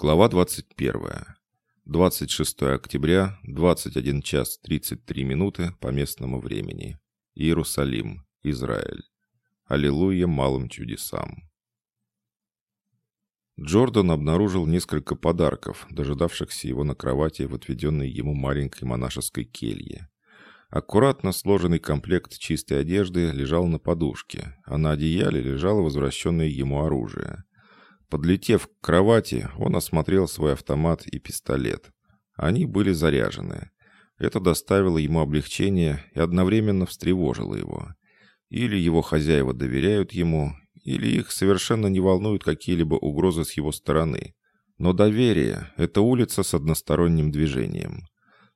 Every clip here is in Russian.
Глава 21. 26 октября, 21 час 33 минуты по местному времени. Иерусалим, Израиль. Аллилуйя малым чудесам. Джордан обнаружил несколько подарков, дожидавшихся его на кровати в отведенной ему маленькой монашеской келье. Аккуратно сложенный комплект чистой одежды лежал на подушке, а на одеяле лежало возвращенное ему оружие. Подлетев к кровати, он осмотрел свой автомат и пистолет. Они были заряжены. Это доставило ему облегчение и одновременно встревожило его. Или его хозяева доверяют ему, или их совершенно не волнуют какие-либо угрозы с его стороны. Но доверие – это улица с односторонним движением.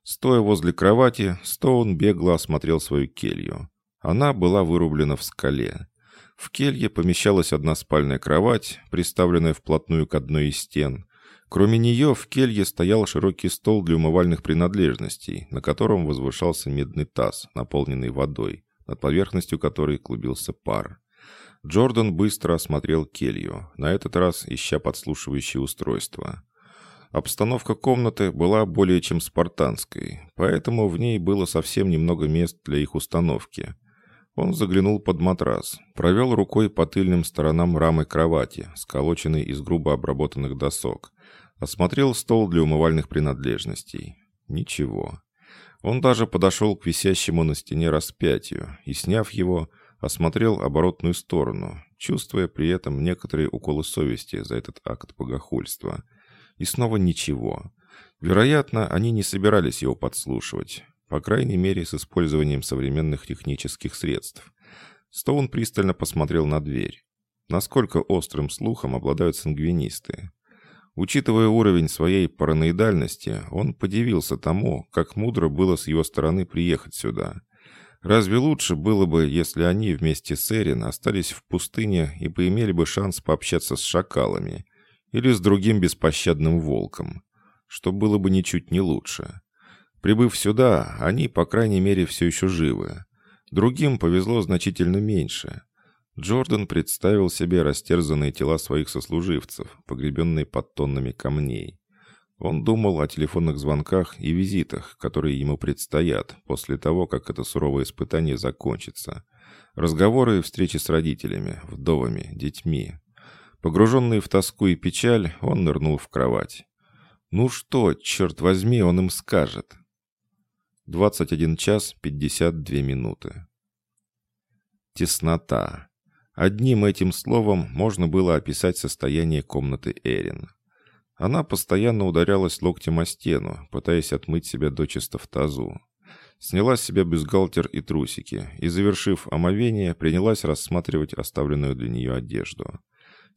Стоя возле кровати, Стоун бегло осмотрел свою келью. Она была вырублена в скале. В келье помещалась одна спальная кровать, приставленная вплотную к одной из стен. Кроме нее в келье стоял широкий стол для умывальных принадлежностей, на котором возвышался медный таз, наполненный водой, над поверхностью которой клубился пар. Джордан быстро осмотрел келью, на этот раз ища подслушивающее устройство. Обстановка комнаты была более чем спартанской, поэтому в ней было совсем немного мест для их установки. Он заглянул под матрас, провел рукой по тыльным сторонам рамы кровати, сколоченной из грубо обработанных досок. Осмотрел стол для умывальных принадлежностей. Ничего. Он даже подошел к висящему на стене распятию и, сняв его, осмотрел оборотную сторону, чувствуя при этом некоторые уколы совести за этот акт богохульства – и снова ничего. Вероятно, они не собирались его подслушивать. По крайней мере, с использованием современных технических средств. Стоун пристально посмотрел на дверь. Насколько острым слухом обладают сангвинисты? Учитывая уровень своей параноидальности, он подивился тому, как мудро было с его стороны приехать сюда. Разве лучше было бы, если они вместе с Эрин остались в пустыне и поимели бы шанс пообщаться с шакалами, или с другим беспощадным волком, что было бы ничуть не лучше. Прибыв сюда, они, по крайней мере, все еще живы. Другим повезло значительно меньше. Джордан представил себе растерзанные тела своих сослуживцев, погребенные под тоннами камней. Он думал о телефонных звонках и визитах, которые ему предстоят после того, как это суровое испытание закончится. Разговоры и встречи с родителями, вдовами, детьми, Погруженный в тоску и печаль, он нырнул в кровать. Ну что, черт возьми, он им скажет? 21 час 52 минуты. Теснота. Одним этим словом можно было описать состояние комнаты Эрин. Она постоянно ударялась локтем о стену, пытаясь отмыть себя дочисто в тазу. Сняла с себя бюстгальтер и трусики и, завершив омовение, принялась рассматривать оставленную для нее одежду.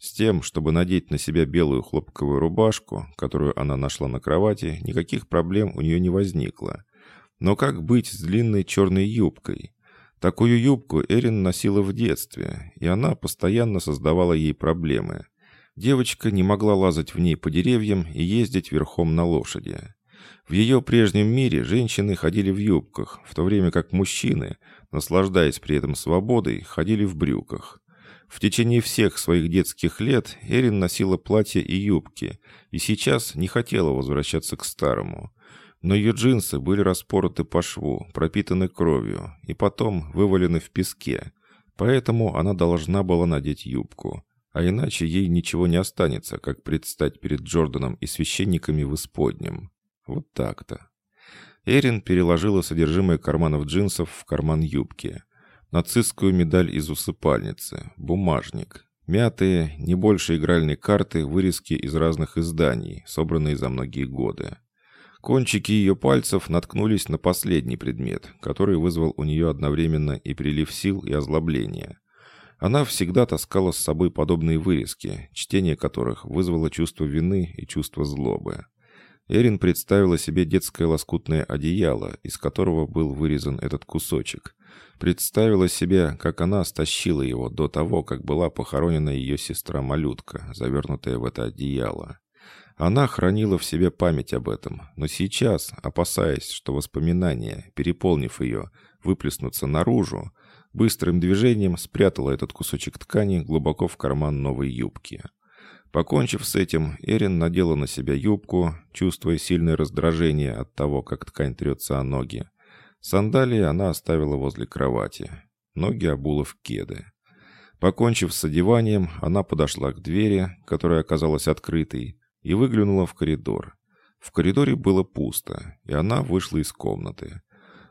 С тем, чтобы надеть на себя белую хлопковую рубашку, которую она нашла на кровати, никаких проблем у нее не возникло. Но как быть с длинной черной юбкой? Такую юбку Эрин носила в детстве, и она постоянно создавала ей проблемы. Девочка не могла лазать в ней по деревьям и ездить верхом на лошади. В ее прежнем мире женщины ходили в юбках, в то время как мужчины, наслаждаясь при этом свободой, ходили в брюках. В течение всех своих детских лет Эрин носила платья и юбки, и сейчас не хотела возвращаться к старому. Но ее джинсы были распороты по шву, пропитаны кровью, и потом вывалены в песке. Поэтому она должна была надеть юбку. А иначе ей ничего не останется, как предстать перед Джорданом и священниками в исподнем. Вот так-то. Эрин переложила содержимое карманов джинсов в карман юбки – нацистскую медаль из усыпальницы, бумажник, мятые, не больше игральной карты, вырезки из разных изданий, собранные за многие годы. Кончики ее пальцев наткнулись на последний предмет, который вызвал у нее одновременно и прилив сил, и озлобление. Она всегда таскала с собой подобные вырезки, чтение которых вызвало чувство вины и чувство злобы. Эрин представила себе детское лоскутное одеяло, из которого был вырезан этот кусочек, Представила себе, как она стащила его до того, как была похоронена ее сестра-малютка, завернутая в это одеяло. Она хранила в себе память об этом, но сейчас, опасаясь, что воспоминания, переполнив ее, выплеснутся наружу, быстрым движением спрятала этот кусочек ткани глубоко в карман новой юбки. Покончив с этим, Эрин надела на себя юбку, чувствуя сильное раздражение от того, как ткань трется о ноги. Сандалии она оставила возле кровати. Ноги обула в кеды. Покончив с одеванием, она подошла к двери, которая оказалась открытой, и выглянула в коридор. В коридоре было пусто, и она вышла из комнаты.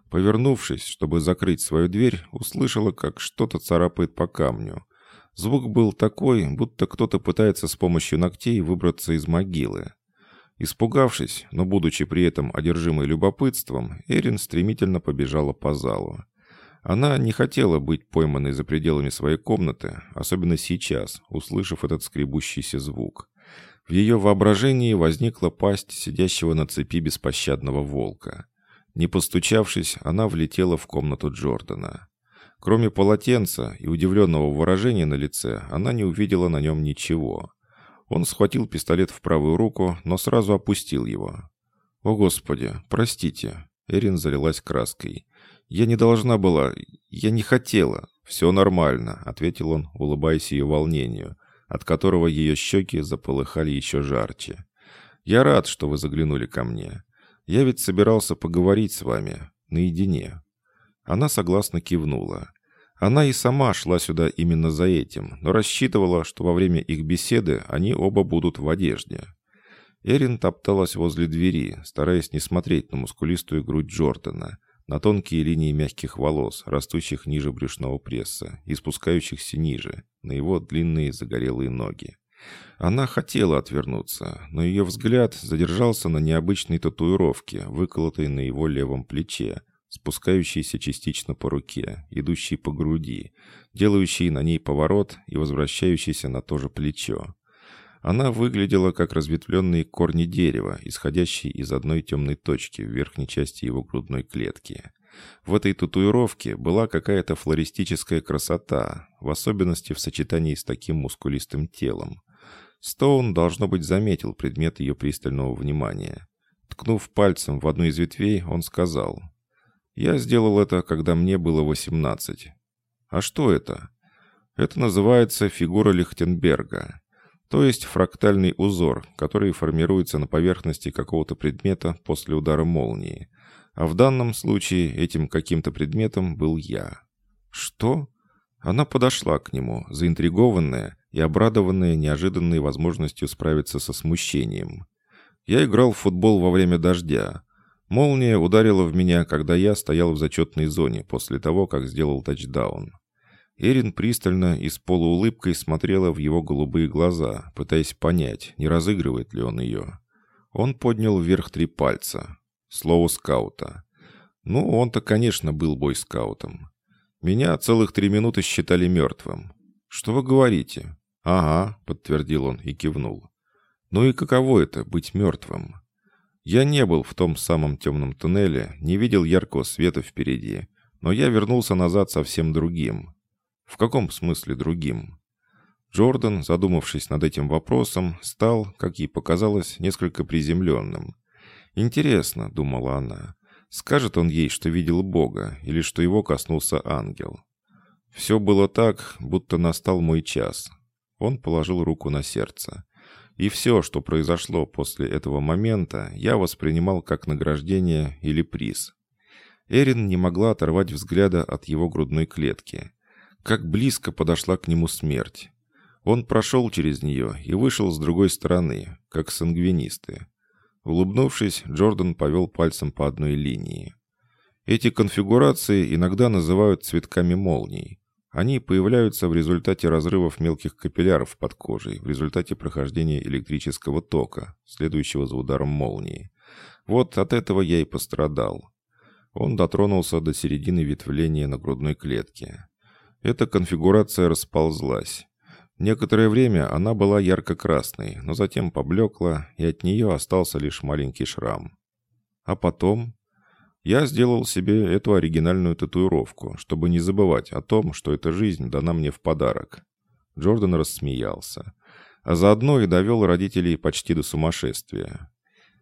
Повернувшись, чтобы закрыть свою дверь, услышала, как что-то царапает по камню. Звук был такой, будто кто-то пытается с помощью ногтей выбраться из могилы. Испугавшись, но будучи при этом одержимой любопытством, Эрин стремительно побежала по залу. Она не хотела быть пойманной за пределами своей комнаты, особенно сейчас, услышав этот скребущийся звук. В ее воображении возникла пасть сидящего на цепи беспощадного волка. Не постучавшись, она влетела в комнату Джордана. Кроме полотенца и удивленного выражения на лице, она не увидела на нем ничего. Он схватил пистолет в правую руку, но сразу опустил его. «О, Господи, простите!» Эрин залилась краской. «Я не должна была... Я не хотела!» «Все нормально», — ответил он, улыбаясь ее волнению, от которого ее щеки заполыхали еще жарче. «Я рад, что вы заглянули ко мне. Я ведь собирался поговорить с вами. Наедине». Она согласно кивнула. Она и сама шла сюда именно за этим, но рассчитывала, что во время их беседы они оба будут в одежде. Эрин топталась возле двери, стараясь не смотреть на мускулистую грудь Джордана, на тонкие линии мягких волос, растущих ниже брюшного пресса и спускающихся ниже, на его длинные загорелые ноги. Она хотела отвернуться, но ее взгляд задержался на необычной татуировке, выколотой на его левом плече, спускающийся частично по руке, идущий по груди, делающий на ней поворот и возвращающийся на то же плечо. Она выглядела как разветвленные корни дерева, исходящие из одной темной точки в верхней части его грудной клетки. В этой татуировке была какая-то флористическая красота, в особенности в сочетании с таким мускулистым телом. Стоун, должно быть, заметил предмет ее пристального внимания. Ткнув пальцем в одну из ветвей, он сказал — я сделал это, когда мне было 18. А что это? Это называется фигура Лихтенберга, то есть фрактальный узор, который формируется на поверхности какого-то предмета после удара молнии. А в данном случае этим каким-то предметом был я. Что? Она подошла к нему, заинтригованная и обрадованная неожиданной возможностью справиться со смущением. Я играл в футбол во время дождя, Молния ударила в меня, когда я стоял в зачетной зоне после того, как сделал тачдаун. Эрин пристально и с полуулыбкой смотрела в его голубые глаза, пытаясь понять, не разыгрывает ли он ее. Он поднял вверх три пальца. Слово скаута. Ну, он-то, конечно, был бойскаутом. Меня целых три минуты считали мертвым. «Что вы говорите?» «Ага», — подтвердил он и кивнул. «Ну и каково это — быть мертвым?» Я не был в том самом темном туннеле, не видел яркого света впереди, но я вернулся назад совсем другим. В каком смысле другим? Джордан, задумавшись над этим вопросом, стал, как ей показалось, несколько приземленным. «Интересно», — думала она, — «скажет он ей, что видел Бога, или что его коснулся ангел?» Все было так, будто настал мой час. Он положил руку на сердце. И все, что произошло после этого момента, я воспринимал как награждение или приз. Эрин не могла оторвать взгляда от его грудной клетки. Как близко подошла к нему смерть. Он прошел через нее и вышел с другой стороны, как сангвинисты. Улыбнувшись, Джордан повел пальцем по одной линии. Эти конфигурации иногда называют цветками молний. Они появляются в результате разрывов мелких капилляров под кожей, в результате прохождения электрического тока, следующего за ударом молнии. Вот от этого я и пострадал. Он дотронулся до середины ветвления на грудной клетке. Эта конфигурация расползлась. Некоторое время она была ярко-красной, но затем поблекла, и от нее остался лишь маленький шрам. А потом я сделал себе эту оригинальную татуировку, чтобы не забывать о том, что эта жизнь дана мне в подарок. Джордан рассмеялся. А заодно и довел родителей почти до сумасшествия.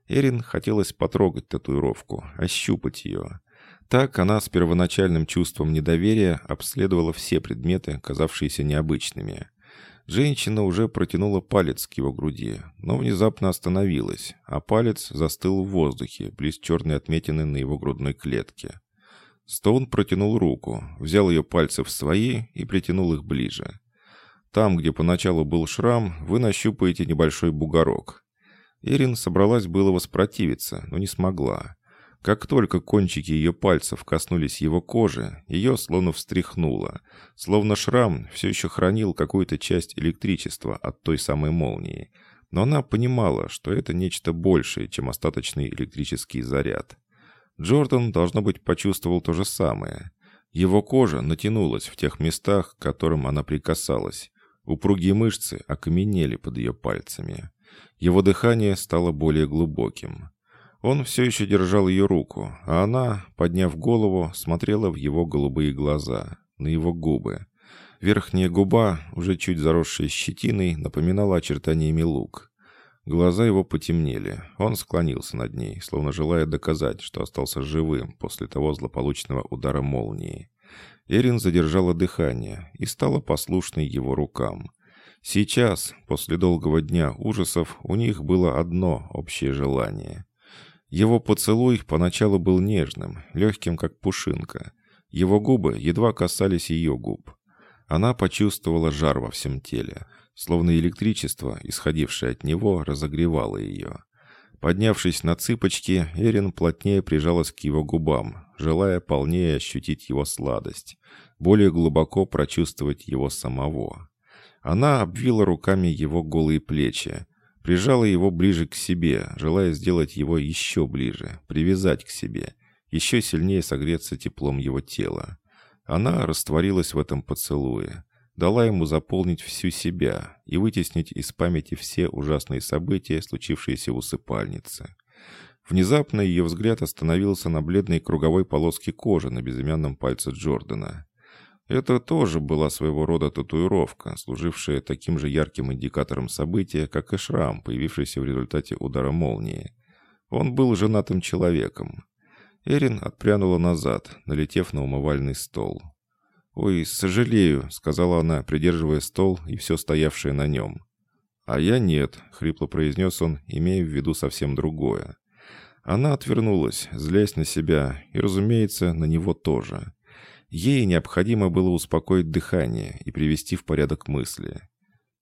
Эрин хотелось потрогать татуировку, ощупать ее. Так она с первоначальным чувством недоверия обследовала все предметы, казавшиеся необычными. Женщина уже протянула палец к его груди, но внезапно остановилась, а палец застыл в воздухе, близ черной отметины на его грудной клетке. Стоун протянул руку, взял ее пальцы в свои и притянул их ближе. Там, где поначалу был шрам, вы нащупаете небольшой бугорок. Ирин собралась было воспротивиться, но не смогла. Как только кончики ее пальцев коснулись его кожи, ее словно встряхнуло, словно шрам все еще хранил какую-то часть электричества от той самой молнии. Но она понимала, что это нечто большее, чем остаточный электрический заряд. Джордан, должно быть, почувствовал то же самое. Его кожа натянулась в тех местах, к которым она прикасалась. Упругие мышцы окаменели под ее пальцами. Его дыхание стало более глубоким. Он все еще держал ее руку, а она, подняв голову, смотрела в его голубые глаза, на его губы. Верхняя губа, уже чуть заросшая щетиной, напоминала очертаниями лук. Глаза его потемнели. Он склонился над ней, словно желая доказать, что остался живым после того злополучного удара молнии. Эрин задержала дыхание и стала послушной его рукам. Сейчас, после долгого дня ужасов, у них было одно общее желание — его поцелуй поначалу был нежным, легким, как пушинка. Его губы едва касались ее губ. Она почувствовала жар во всем теле, словно электричество, исходившее от него, разогревало ее. Поднявшись на цыпочки, Эрин плотнее прижалась к его губам, желая полнее ощутить его сладость, более глубоко прочувствовать его самого. Она обвила руками его голые плечи, Прижала его ближе к себе, желая сделать его еще ближе, привязать к себе, еще сильнее согреться теплом его тела. Она растворилась в этом поцелуе, дала ему заполнить всю себя и вытеснить из памяти все ужасные события, случившиеся в усыпальнице. Внезапно ее взгляд остановился на бледной круговой полоске кожи на безымянном пальце Джордана. Это тоже была своего рода татуировка, служившая таким же ярким индикатором события, как и шрам, появившийся в результате удара молнии. Он был женатым человеком. Эрин отпрянула назад, налетев на умывальный стол. «Ой, сожалею», — сказала она, придерживая стол и все стоявшее на нем. «А я нет», — хрипло произнес он, имея в виду совсем другое. Она отвернулась, злясь на себя, и, разумеется, на него тоже. Ей необходимо было успокоить дыхание и привести в порядок мысли.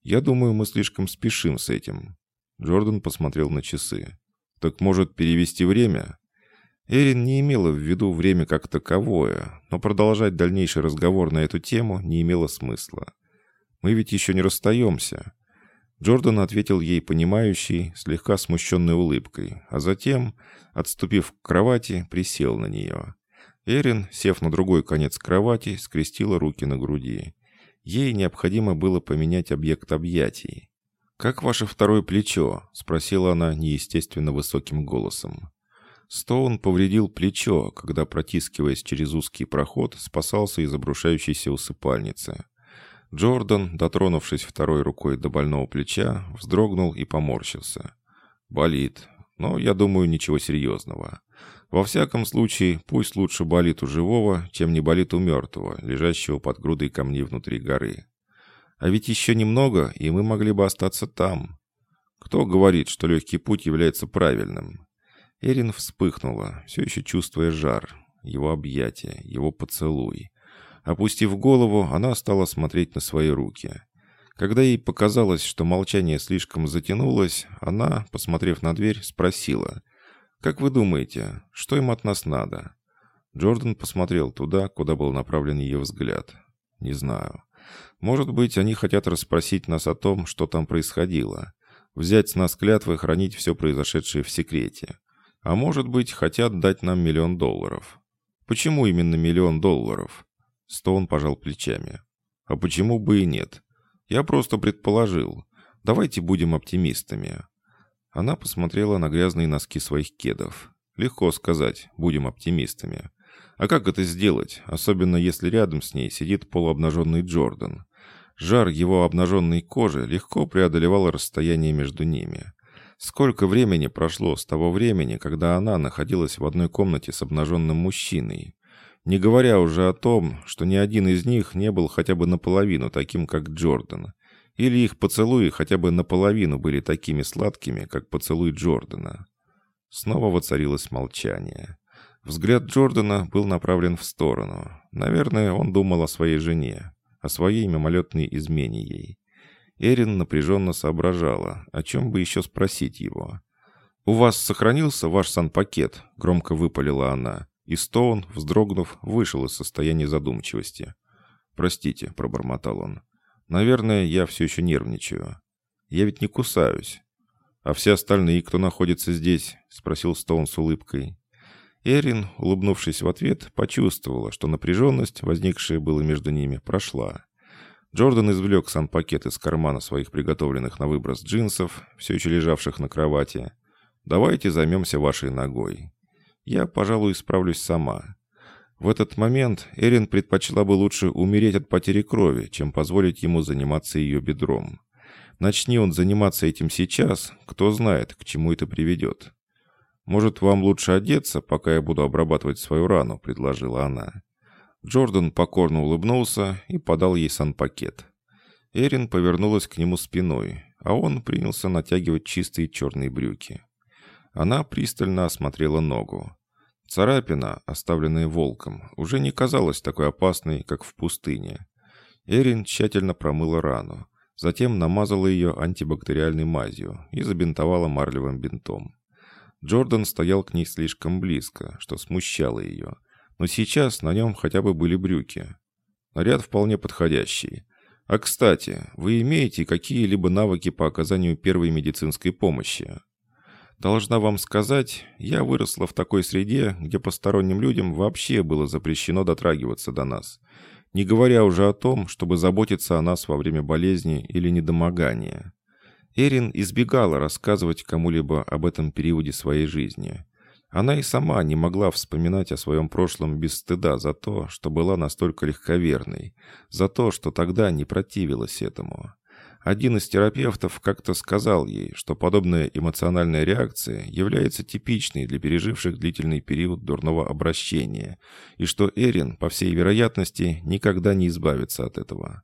«Я думаю, мы слишком спешим с этим». Джордан посмотрел на часы. «Так, может, перевести время?» Эрин не имела в виду время как таковое, но продолжать дальнейший разговор на эту тему не имело смысла. «Мы ведь еще не расстаемся». Джордан ответил ей понимающей, слегка смущенной улыбкой, а затем, отступив к кровати, присел на нее. Эрин, сев на другой конец кровати, скрестила руки на груди. Ей необходимо было поменять объект объятий. «Как ваше второе плечо?» — спросила она неестественно высоким голосом. Стоун повредил плечо, когда, протискиваясь через узкий проход, спасался из обрушающейся усыпальницы. Джордан, дотронувшись второй рукой до больного плеча, вздрогнул и поморщился. «Болит, но, я думаю, ничего серьезного. Во всяком случае, пусть лучше болит у живого, чем не болит у мертвого, лежащего под грудой камней внутри горы. А ведь еще немного, и мы могли бы остаться там. Кто говорит, что легкий путь является правильным? Эрин вспыхнула, все еще чувствуя жар, его объятия, его поцелуй. Опустив голову, она стала смотреть на свои руки. Когда ей показалось, что молчание слишком затянулось, она, посмотрев на дверь, спросила, «Как вы думаете, что им от нас надо?» Джордан посмотрел туда, куда был направлен ее взгляд. «Не знаю. Может быть, они хотят расспросить нас о том, что там происходило. Взять с нас клятвы хранить все произошедшее в секрете. А может быть, хотят дать нам миллион долларов. Почему именно миллион долларов?» Стоун пожал плечами. «А почему бы и нет? Я просто предположил. Давайте будем оптимистами. Она посмотрела на грязные носки своих кедов. Легко сказать, будем оптимистами. А как это сделать, особенно если рядом с ней сидит полуобнаженный Джордан? Жар его обнаженной кожи легко преодолевал расстояние между ними. Сколько времени прошло с того времени, когда она находилась в одной комнате с обнаженным мужчиной? Не говоря уже о том, что ни один из них не был хотя бы наполовину таким, как Джордан. Или их поцелуи хотя бы наполовину были такими сладкими, как поцелуй Джордана? Снова воцарилось молчание. Взгляд Джордана был направлен в сторону. Наверное, он думал о своей жене, о своей мимолетной измене ей. Эрин напряженно соображала, о чем бы еще спросить его. «У вас сохранился ваш санпакет?» — громко выпалила она. И Стоун, вздрогнув, вышел из состояния задумчивости. «Простите», — пробормотал он. «Наверное, я все еще нервничаю. Я ведь не кусаюсь». «А все остальные, кто находится здесь?» — спросил Стоун с улыбкой. Эрин, улыбнувшись в ответ, почувствовала, что напряженность, возникшая была между ними, прошла. Джордан извлек сам пакет из кармана своих приготовленных на выброс джинсов, все еще лежавших на кровати. «Давайте займемся вашей ногой. Я, пожалуй, справлюсь сама». В этот момент Эрин предпочла бы лучше умереть от потери крови, чем позволить ему заниматься ее бедром. Начни он заниматься этим сейчас, кто знает, к чему это приведет. «Может, вам лучше одеться, пока я буду обрабатывать свою рану», — предложила она. Джордан покорно улыбнулся и подал ей санпакет. Эрин повернулась к нему спиной, а он принялся натягивать чистые черные брюки. Она пристально осмотрела ногу. Царапина, оставленная волком, уже не казалась такой опасной, как в пустыне. Эрин тщательно промыла рану, затем намазала ее антибактериальной мазью и забинтовала марлевым бинтом. Джордан стоял к ней слишком близко, что смущало ее, но сейчас на нем хотя бы были брюки. Наряд вполне подходящий. А кстати, вы имеете какие-либо навыки по оказанию первой медицинской помощи? Должна вам сказать, я выросла в такой среде, где посторонним людям вообще было запрещено дотрагиваться до нас, не говоря уже о том, чтобы заботиться о нас во время болезни или недомогания. Эрин избегала рассказывать кому-либо об этом периоде своей жизни. Она и сама не могла вспоминать о своем прошлом без стыда за то, что была настолько легковерной, за то, что тогда не противилась этому. Один из терапевтов как-то сказал ей, что подобная эмоциональная реакция является типичной для переживших длительный период дурного обращения, и что Эрин, по всей вероятности, никогда не избавится от этого.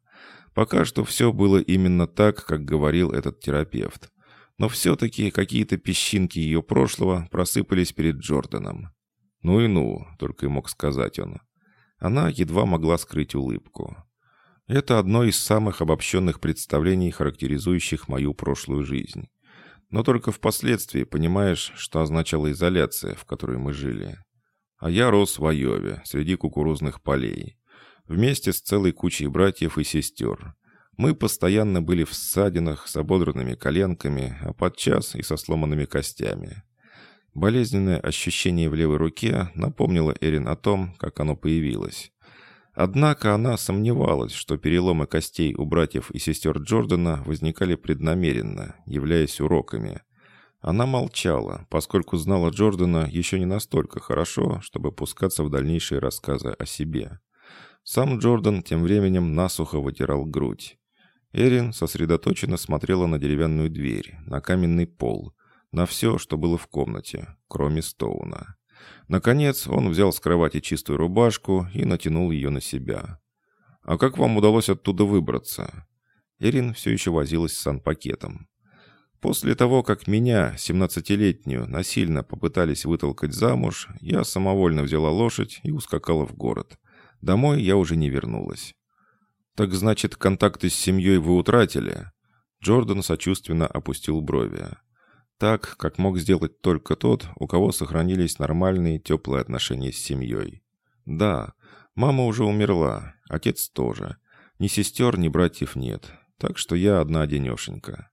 Пока что все было именно так, как говорил этот терапевт. Но все-таки какие-то песчинки ее прошлого просыпались перед Джорданом. «Ну и ну», — только и мог сказать он. Она едва могла скрыть улыбку. Это одно из самых обобщенных представлений, характеризующих мою прошлую жизнь. Но только впоследствии понимаешь, что означала изоляция, в которой мы жили. А я рос в Айове, среди кукурузных полей. Вместе с целой кучей братьев и сестер. Мы постоянно были в ссадинах с ободранными коленками, а подчас и со сломанными костями. Болезненное ощущение в левой руке напомнило Эрин о том, как оно появилось. Однако она сомневалась, что переломы костей у братьев и сестер Джордана возникали преднамеренно, являясь уроками. Она молчала, поскольку знала Джордана еще не настолько хорошо, чтобы пускаться в дальнейшие рассказы о себе. Сам Джордан тем временем насухо вытирал грудь. Эрин сосредоточенно смотрела на деревянную дверь, на каменный пол, на все, что было в комнате, кроме Стоуна. Наконец он взял с кровати чистую рубашку и натянул ее на себя. «А как вам удалось оттуда выбраться?» Ирин все еще возилась с санпакетом. После того, как меня, 17-летнюю, насильно попытались вытолкать замуж, я самовольно взяла лошадь и ускакала в город. Домой я уже не вернулась. «Так значит, контакты с семьей вы утратили?» Джордан сочувственно опустил брови. Так, как мог сделать только тот, у кого сохранились нормальные теплые отношения с семьей. Да, мама уже умерла, отец тоже. Ни сестер, ни братьев нет, так что я одна-одинешенька.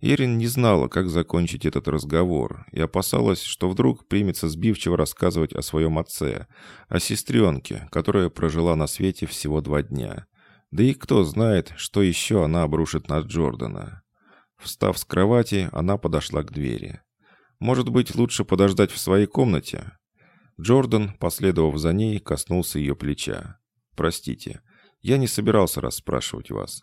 Ирин не знала, как закончить этот разговор, и опасалась, что вдруг примется сбивчиво рассказывать о своем отце, о сестренке, которая прожила на свете всего два дня. Да и кто знает, что еще она обрушит на Джордана. Встав с кровати, она подошла к двери. «Может быть, лучше подождать в своей комнате?» Джордан, последовав за ней, коснулся ее плеча. «Простите, я не собирался расспрашивать вас».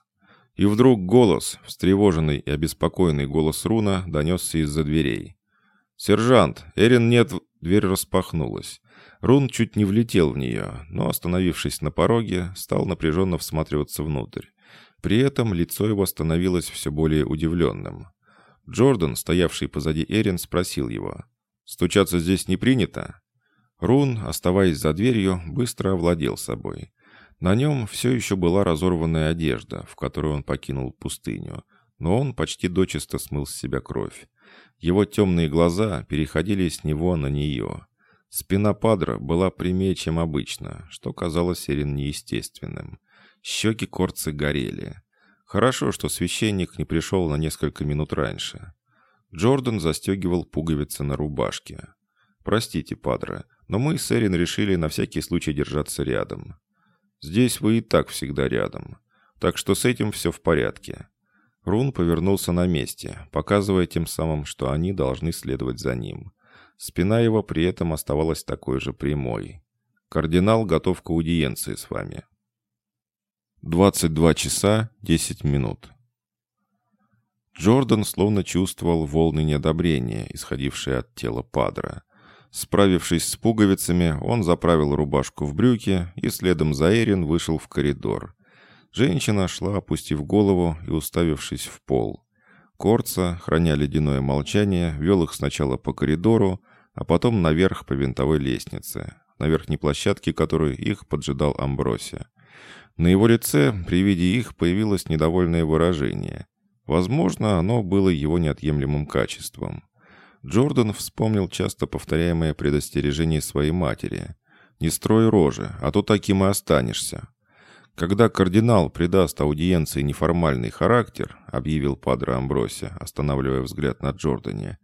И вдруг голос, встревоженный и обеспокоенный голос Руна, донесся из-за дверей. «Сержант, Эрин нет...» Дверь распахнулась. Рун чуть не влетел в нее, но, остановившись на пороге, стал напряженно всматриваться внутрь. При этом лицо его становилось все более удивленным. Джордан, стоявший позади Эрин, спросил его. «Стучаться здесь не принято?» Рун, оставаясь за дверью, быстро овладел собой. На нем все еще была разорванная одежда, в которую он покинул пустыню, но он почти дочисто смыл с себя кровь. Его темные глаза переходили с него на нее. Спина Падра была прямее, чем обычно, что казалось Эрин неестественным. Щеки Корцы горели. Хорошо, что священник не пришел на несколько минут раньше. Джордан застегивал пуговицы на рубашке. «Простите, Падре, но мы с Эрин решили на всякий случай держаться рядом. Здесь вы и так всегда рядом. Так что с этим все в порядке». Рун повернулся на месте, показывая тем самым, что они должны следовать за ним. Спина его при этом оставалась такой же прямой. «Кардинал готов к аудиенции с вами». 22 часа 10 минут. Джордан словно чувствовал волны неодобрения, исходившие от тела Падра. Справившись с пуговицами, он заправил рубашку в брюки и следом за Эрин вышел в коридор. Женщина шла, опустив голову и уставившись в пол. Корца, храня ледяное молчание, вел их сначала по коридору, а потом наверх по винтовой лестнице, на верхней площадке которой их поджидал Амбросия. На его лице при виде их появилось недовольное выражение. Возможно, оно было его неотъемлемым качеством. Джордан вспомнил часто повторяемое предостережение своей матери. «Не строй рожи, а то таким и останешься». «Когда кардинал придаст аудиенции неформальный характер», объявил Падре Амбросия, останавливая взгляд на Джордане,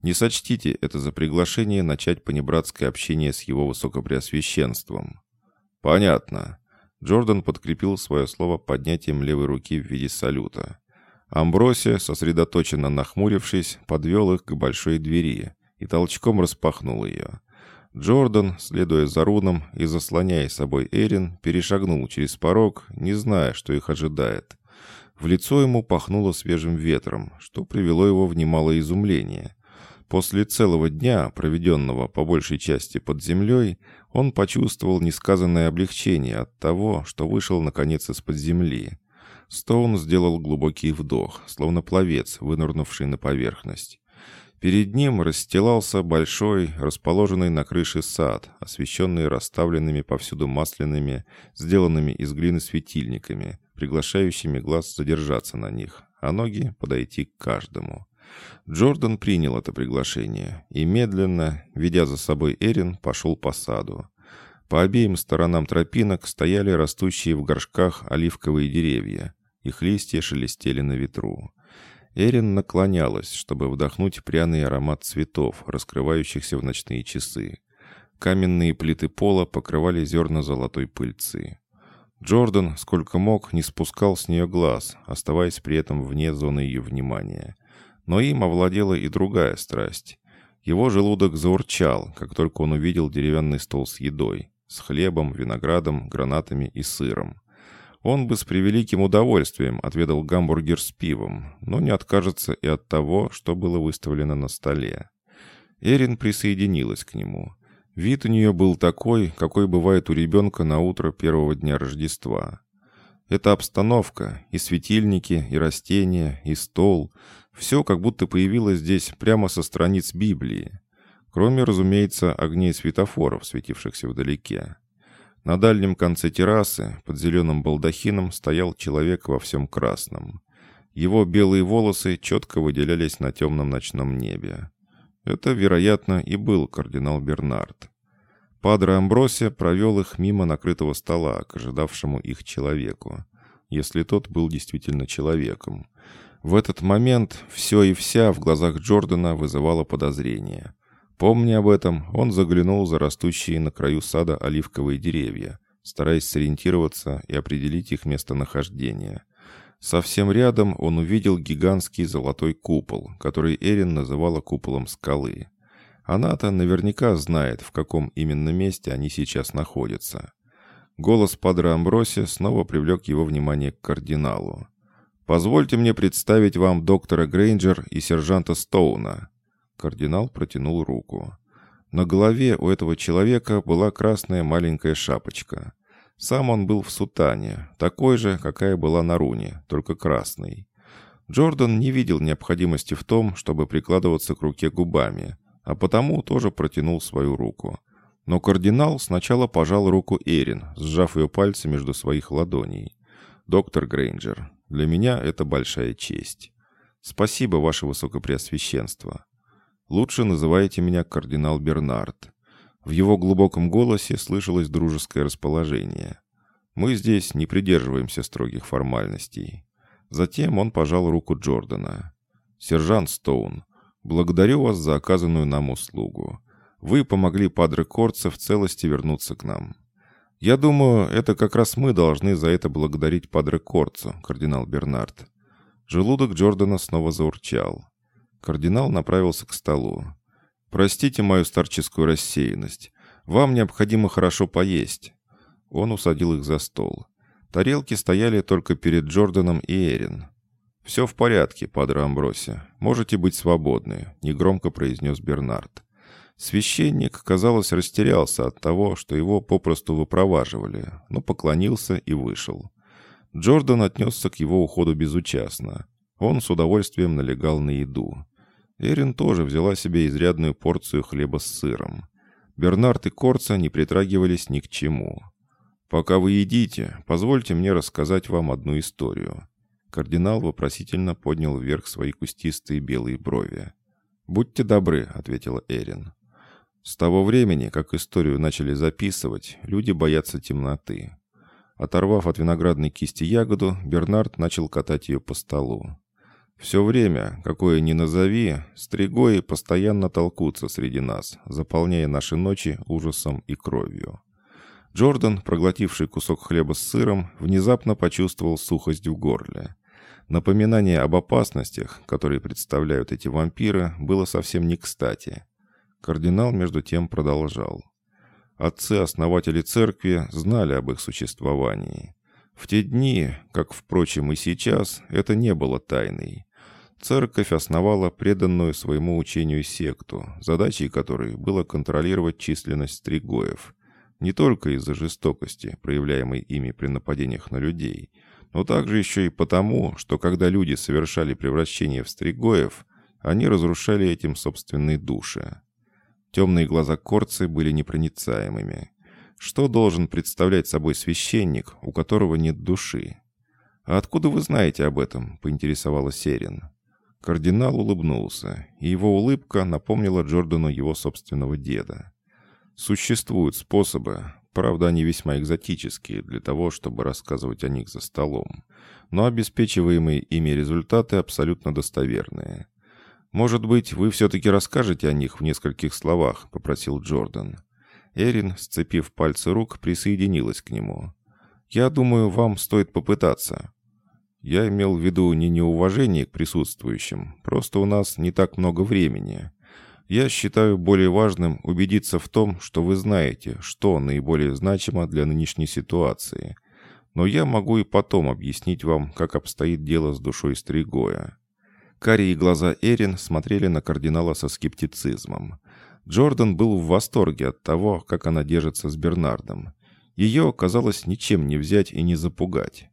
«не сочтите это за приглашение начать понебратское общение с его высокопреосвященством». «Понятно». Джордан подкрепил свое слово поднятием левой руки в виде салюта. Амбросия, сосредоточенно нахмурившись, подвел их к большой двери и толчком распахнул ее. Джордан, следуя за руном и заслоняя собой Эрин, перешагнул через порог, не зная, что их ожидает. В лицо ему пахнуло свежим ветром, что привело его в немалое изумление. После целого дня, проведенного по большей части под землей, он почувствовал несказанное облегчение от того, что вышел наконец из-под земли. Стоун сделал глубокий вдох, словно пловец, вынырнувший на поверхность. Перед ним расстилался большой, расположенный на крыше сад, освещенный расставленными повсюду масляными, сделанными из глины светильниками, приглашающими глаз задержаться на них, а ноги подойти к каждому. Джордан принял это приглашение и медленно, ведя за собой Эрин, пошел по саду. По обеим сторонам тропинок стояли растущие в горшках оливковые деревья. Их листья шелестели на ветру. Эрин наклонялась, чтобы вдохнуть пряный аромат цветов, раскрывающихся в ночные часы. Каменные плиты пола покрывали зерна золотой пыльцы. Джордан, сколько мог, не спускал с нее глаз, оставаясь при этом вне зоны ее внимания. Но им овладела и другая страсть. Его желудок заурчал, как только он увидел деревянный стол с едой, с хлебом, виноградом, гранатами и сыром. Он бы с превеликим удовольствием отведал гамбургер с пивом, но не откажется и от того, что было выставлено на столе. Эрин присоединилась к нему. Вид у нее был такой, какой бывает у ребенка на утро первого дня Рождества. Эта обстановка, и светильники, и растения, и стол, все как будто появилось здесь прямо со страниц Библии. Кроме, разумеется, огней светофоров, светившихся вдалеке. На дальнем конце террасы, под зеленым балдахином, стоял человек во всем красном. Его белые волосы четко выделялись на темном ночном небе. Это, вероятно, и был кардинал Бернард. Падре Амбросия провел их мимо накрытого стола к ожидавшему их человеку, если тот был действительно человеком. В этот момент все и вся в глазах Джордана вызывало подозрение. Помня об этом, он заглянул за растущие на краю сада оливковые деревья, стараясь сориентироваться и определить их местонахождение. Совсем рядом он увидел гигантский золотой купол, который Эрин называла куполом скалы. Она-то наверняка знает, в каком именно месте они сейчас находятся. Голос Падре Амброси снова привлек его внимание к кардиналу. «Позвольте мне представить вам доктора Грейнджер и сержанта Стоуна». Кардинал протянул руку. На голове у этого человека была красная маленькая шапочка. Сам он был в сутане, такой же, какая была на руне, только красный. Джордан не видел необходимости в том, чтобы прикладываться к руке губами, а потому тоже протянул свою руку. Но кардинал сначала пожал руку Эрин, сжав ее пальцы между своих ладоней. «Доктор Грейнджер, для меня это большая честь. Спасибо, ваше высокопреосвященство. Лучше называйте меня кардинал Бернард. В его глубоком голосе слышалось дружеское расположение. Мы здесь не придерживаемся строгих формальностей. Затем он пожал руку Джордана. «Сержант Стоун, благодарю вас за оказанную нам услугу. Вы помогли Падре Корце в целости вернуться к нам. Я думаю, это как раз мы должны за это благодарить Падре Корцу, кардинал Бернард. Желудок Джордана снова заурчал. Кардинал направился к столу. «Простите мою старческую рассеянность. Вам необходимо хорошо поесть». Он усадил их за стол. Тарелки стояли только перед Джорданом и Эрин. «Все в порядке, падре Амброси. Можете быть свободны», — негромко произнес Бернард. Священник, казалось, растерялся от того, что его попросту выпроваживали, но поклонился и вышел. Джордан отнесся к его уходу безучастно. Он с удовольствием налегал на еду. Эрин тоже взяла себе изрядную порцию хлеба с сыром. Бернард и Корца не притрагивались ни к чему. «Пока вы едите, позвольте мне рассказать вам одну историю». Кардинал вопросительно поднял вверх свои кустистые белые брови. «Будьте добры», — ответила Эрин. «С того времени, как историю начали записывать, люди боятся темноты. Оторвав от виноградной кисти ягоду, Бернард начал катать ее по столу. Все время, какое ни назови, стригои постоянно толкутся среди нас, заполняя наши ночи ужасом и кровью. Джордан, проглотивший кусок хлеба с сыром, внезапно почувствовал сухость в горле. Напоминание об опасностях, которые представляют эти вампиры, было совсем не кстати. Кардинал, между тем, продолжал. Отцы-основатели церкви знали об их существовании. В те дни, как, впрочем, и сейчас, это не было тайной. Церковь основала преданную своему учению секту, задачей которой было контролировать численность стригоев. Не только из-за жестокости, проявляемой ими при нападениях на людей, но также еще и потому, что когда люди совершали превращение в стригоев, они разрушали этим собственные души. Темные глаза Корцы были непроницаемыми. Что должен представлять собой священник, у которого нет души? «А откуда вы знаете об этом?» — поинтересовалась Серин. Кардинал улыбнулся, и его улыбка напомнила Джордану его собственного деда. Существуют способы, правда, они весьма экзотические для того, чтобы рассказывать о них за столом, но обеспечиваемые ими результаты абсолютно достоверные. «Может быть, вы все-таки расскажете о них в нескольких словах?» — попросил Джордан. Эрин, сцепив пальцы рук, присоединилась к нему. «Я думаю, вам стоит попытаться». Я имел в виду не неуважение к присутствующим, просто у нас не так много времени. Я считаю более важным убедиться в том, что вы знаете, что наиболее значимо для нынешней ситуации. Но я могу и потом объяснить вам, как обстоит дело с душой Стригоя. Карие глаза Эрин смотрели на кардинала со скептицизмом. Джордан был в восторге от того, как она держится с Бернардом. Ее, казалось, ничем не взять и не запугать.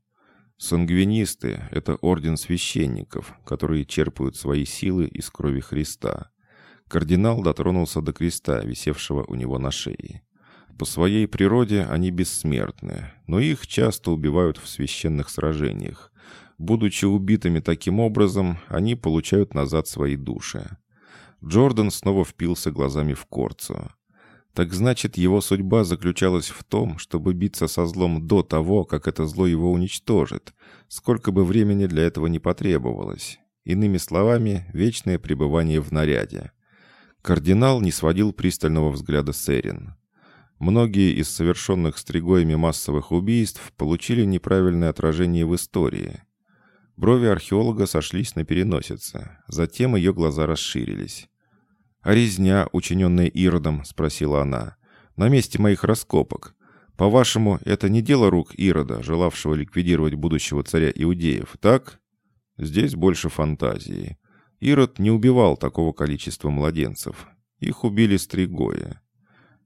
Сангвинисты — это орден священников, которые черпают свои силы из крови Христа. Кардинал дотронулся до креста, висевшего у него на шее. По своей природе они бессмертны, но их часто убивают в священных сражениях. Будучи убитыми таким образом, они получают назад свои души. Джордан снова впился глазами в Корцу. Так значит, его судьба заключалась в том, чтобы биться со злом до того, как это зло его уничтожит, сколько бы времени для этого не потребовалось. Иными словами, вечное пребывание в наряде. Кардинал не сводил пристального взгляда с Эрин. Многие из совершенных стригоями массовых убийств получили неправильное отражение в истории – Брови археолога сошлись на переносице. Затем ее глаза расширились. «А резня, учиненная Иродом?» — спросила она. «На месте моих раскопок. По-вашему, это не дело рук Ирода, желавшего ликвидировать будущего царя иудеев, так?» Здесь больше фантазии. Ирод не убивал такого количества младенцев. Их убили стригои.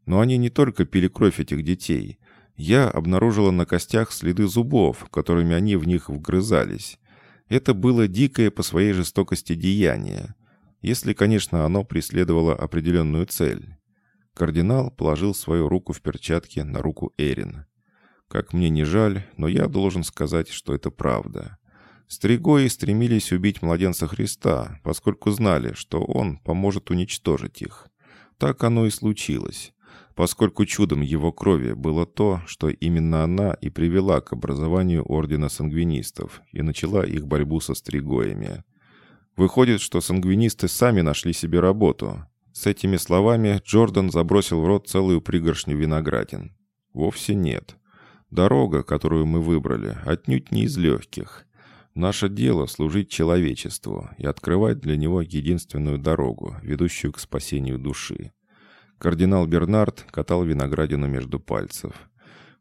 Но они не только пили кровь этих детей. Я обнаружила на костях следы зубов, которыми они в них вгрызались. Это было дикое по своей жестокости деяние. Если, конечно, оно преследовало определенную цель. Кардинал положил свою руку в перчатке на руку Эрин. Как мне не жаль, но я должен сказать, что это правда. Стригои стремились убить младенца Христа, поскольку знали, что он поможет уничтожить их. Так оно и случилось, поскольку чудом его крови было то, что именно она и привела к образованию Ордена Сангвинистов и начала их борьбу со Стригоями. Выходит, что сангвинисты сами нашли себе работу. С этими словами Джордан забросил в рот целую пригоршню виноградин. Вовсе нет. Дорога, которую мы выбрали, отнюдь не из легких. Наше дело — служить человечеству и открывать для него единственную дорогу, ведущую к спасению души. Кардинал Бернард катал виноградину между пальцев.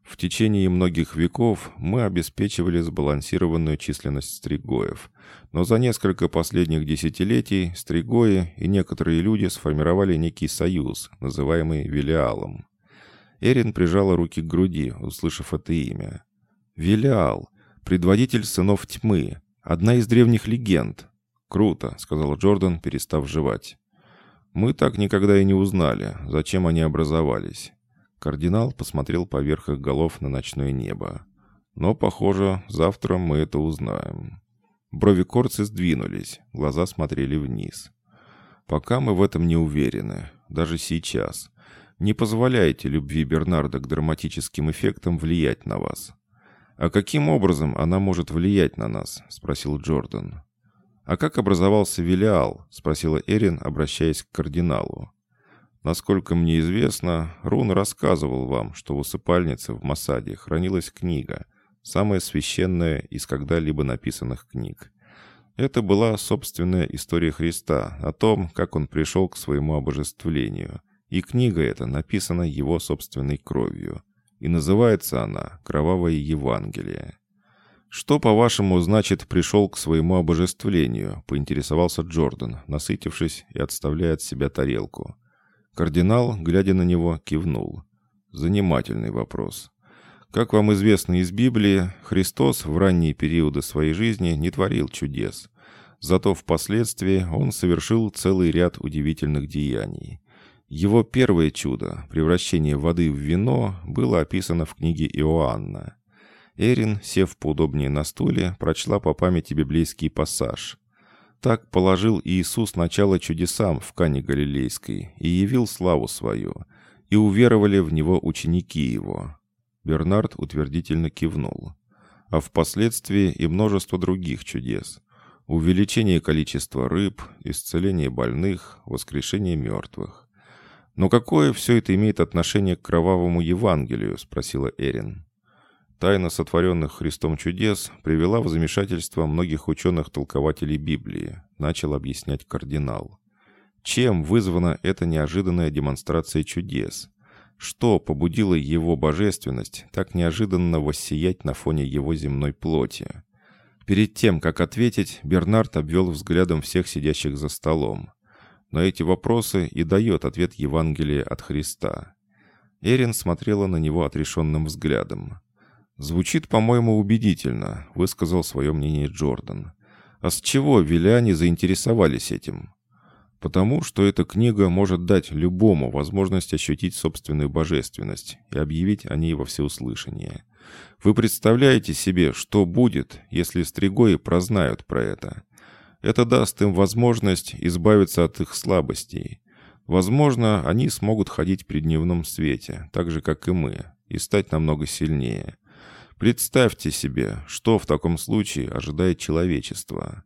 В течение многих веков мы обеспечивали сбалансированную численность стригоев, но за несколько последних десятилетий стригои и некоторые люди сформировали некий союз, называемый Велиалом. Эрин прижала руки к груди, услышав это имя. «Велиал! Предводитель сынов тьмы! Одна из древних легенд!» «Круто!» — сказал Джордан, перестав жевать. «Мы так никогда и не узнали, зачем они образовались». Кардинал посмотрел поверх их голов на ночное небо. «Но, похоже, завтра мы это узнаем». Брови Корцы сдвинулись, глаза смотрели вниз. «Пока мы в этом не уверены, даже сейчас. Не позволяйте любви Бернарда к драматическим эффектам влиять на вас. «А каким образом она может влиять на нас?» — спросил Джордан. «А как образовался Велиал?» — спросила Эрин, обращаясь к кардиналу. «Насколько мне известно, Рун рассказывал вам, что в усыпальнице в Масаде хранилась книга, самая священная из когда-либо написанных книг. Это была собственная история Христа о том, как он пришел к своему обожествлению — и книга эта написана его собственной кровью. И называется она «Кровавое Евангелие». «Что, по-вашему, значит «пришел к своему обожествлению»?» — поинтересовался Джордан, насытившись и отставляя от себя тарелку. Кардинал, глядя на него, кивнул. Занимательный вопрос. Как вам известно из Библии, Христос в ранние периоды своей жизни не творил чудес. Зато впоследствии он совершил целый ряд удивительных деяний. Его первое чудо, превращение воды в вино, было описано в книге Иоанна. Эрин, сев поудобнее на стуле, прочла по памяти библейский пассаж. Так положил Иисус начало чудесам в Кане Галилейской и явил славу свою, и уверовали в него ученики его. Бернард утвердительно кивнул. А впоследствии и множество других чудес. Увеличение количества рыб, исцеление больных, воскрешение мертвых. «Но какое все это имеет отношение к кровавому Евангелию?» — спросила Эрин. Тайна сотворенных Христом чудес привела в замешательство многих ученых-толкователей Библии, начал объяснять кардинал. Чем вызвана эта неожиданная демонстрация чудес? Что побудило его божественность так неожиданно воссиять на фоне его земной плоти? Перед тем, как ответить, Бернард обвел взглядом всех сидящих за столом. На эти вопросы и дает ответ Евангелия от Христа. Эрин смотрела на него отрешенным взглядом. «Звучит, по-моему, убедительно», — высказал свое мнение Джордан. «А с чего виляне заинтересовались этим?» «Потому что эта книга может дать любому возможность ощутить собственную божественность и объявить о ней во всеуслышание. Вы представляете себе, что будет, если стригои прознают про это?» Это даст им возможность избавиться от их слабостей. Возможно, они смогут ходить при дневном свете, так же, как и мы, и стать намного сильнее. Представьте себе, что в таком случае ожидает человечество.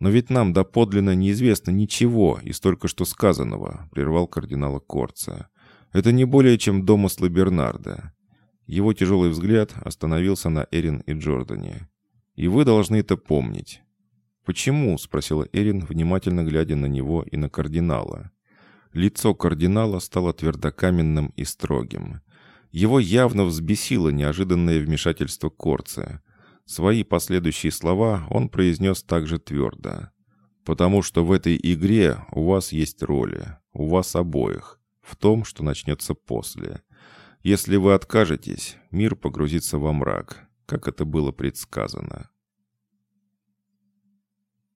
Но ведь нам доподлинно неизвестно ничего из только что сказанного, прервал кардинала Корца. Это не более чем домыслы Бернарда. Его тяжелый взгляд остановился на Эрин и Джордане. И вы должны это помнить. «Почему?» — спросила Эрин, внимательно глядя на него и на кардинала. Лицо кардинала стало твердокаменным и строгим. Его явно взбесило неожиданное вмешательство Корция. Свои последующие слова он произнес также твердо. «Потому что в этой игре у вас есть роли, у вас обоих, в том, что начнется после. Если вы откажетесь, мир погрузится во мрак, как это было предсказано.